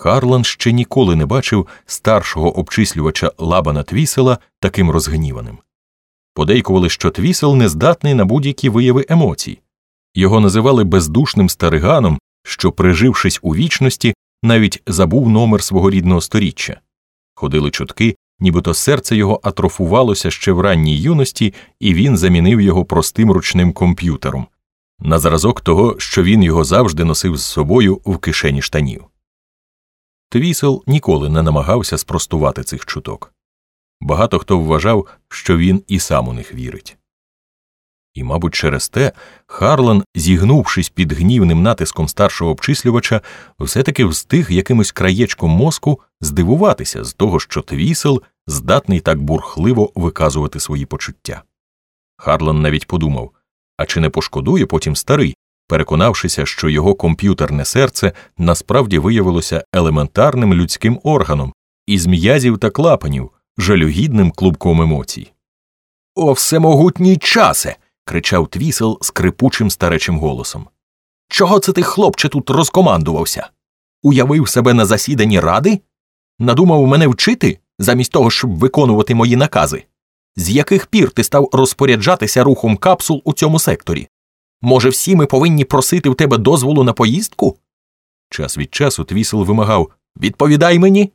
Харлан ще ніколи не бачив старшого обчислювача Лабана Твісела таким розгніваним. Подейкували, що Твісел не здатний на будь-які вияви емоцій. Його називали бездушним стариганом, що, прижившись у вічності, навіть забув номер свого рідного сторіччя. Ходили чутки, нібито серце його атрофувалося ще в ранній юності, і він замінив його простим ручним комп'ютером, на зразок того, що він його завжди носив з собою в кишені штанів. Твісел ніколи не намагався спростувати цих чуток. Багато хто вважав, що він і сам у них вірить. І, мабуть, через те Харлан, зігнувшись під гнівним натиском старшого обчислювача, все таки встиг якимось краєчком мозку здивуватися з того, що твісел здатний так бурхливо виказувати свої почуття. Харлан навіть подумав а чи не пошкодує потім старий, переконавшися, що його комп'ютерне серце насправді виявилося елементарним людським органом, із м'язів та клапанів, жалюгідним клубком емоцій. О, всемогутній часе кричав твісел скрипучим старечим голосом. Чого це ти, хлопче, тут розкомандувався? Уявив себе на засіданні ради? Надумав мене вчити, замість того, щоб виконувати мої накази? З яких пір ти став розпоряджатися рухом капсул у цьому секторі? Може, всі ми повинні просити в тебе дозволу на поїздку? Час від часу твісел вимагав Відповідай мені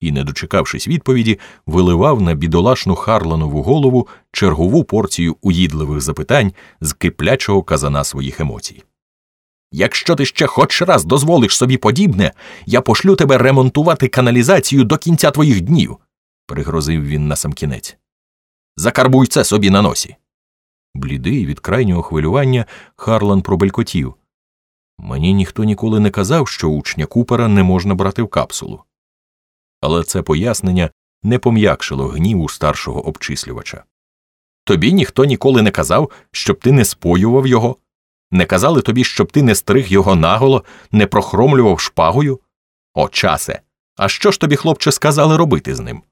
і, не дочекавшись відповіді, виливав на бідолашну Харланову голову чергову порцію уїдливих запитань з киплячого казана своїх емоцій. Якщо ти ще хоч раз дозволиш собі подібне, я пошлю тебе ремонтувати каналізацію до кінця твоїх днів, пригрозив він насамкінець. Закарбуй це собі на носі. Блідий від крайнього хвилювання Харлан пробелькотів. Мені ніхто ніколи не казав, що учня Купера не можна брати в капсулу але це пояснення не пом'якшило гніву старшого обчислювача. Тобі ніхто ніколи не казав, щоб ти не споював його, не казали тобі, щоб ти не стриг його наголо, не прохромлював шпагою. О, часе. А що ж тобі, хлопче, сказали робити з ним?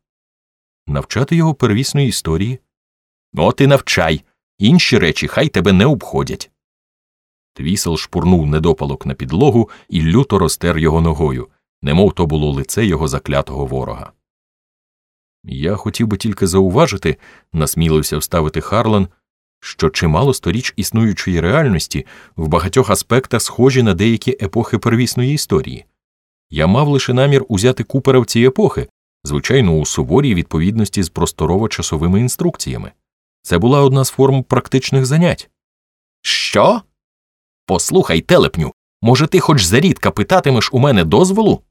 Навчати його первісної історії. От і навчай. Інші речі хай тебе не обходять. Твісел шпурнув недопалок на підлогу і люто розтер його ногою, немов то було лице його заклятого ворога. Я хотів би тільки зауважити, насмілився вставити Харлан, що чимало сторіч існуючої реальності в багатьох аспектах схожі на деякі епохи первісної історії. Я мав лише намір узяти купера в ці епохи, звичайно, у суворій відповідності з просторово часовими інструкціями. Це була одна з форм практичних занять. Що? Послухай, телепню, може, ти хоч зарідка питатимеш у мене дозволу?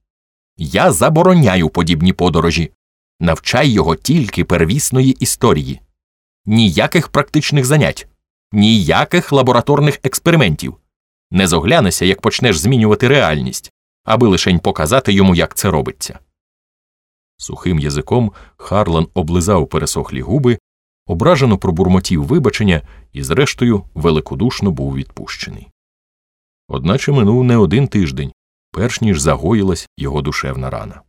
Я забороняю подібні подорожі, навчай його тільки первісної історії, ніяких практичних занять, ніяких лабораторних експериментів. Не зоглянешся, як почнеш змінювати реальність, аби лишень показати йому, як це робиться. Сухим язиком Харлан облизав пересохлі губи, ображено пробурмотів вибачення і, зрештою, великодушно був відпущений. Одначе минув не один тиждень, перш ніж загоїлась його душевна рана.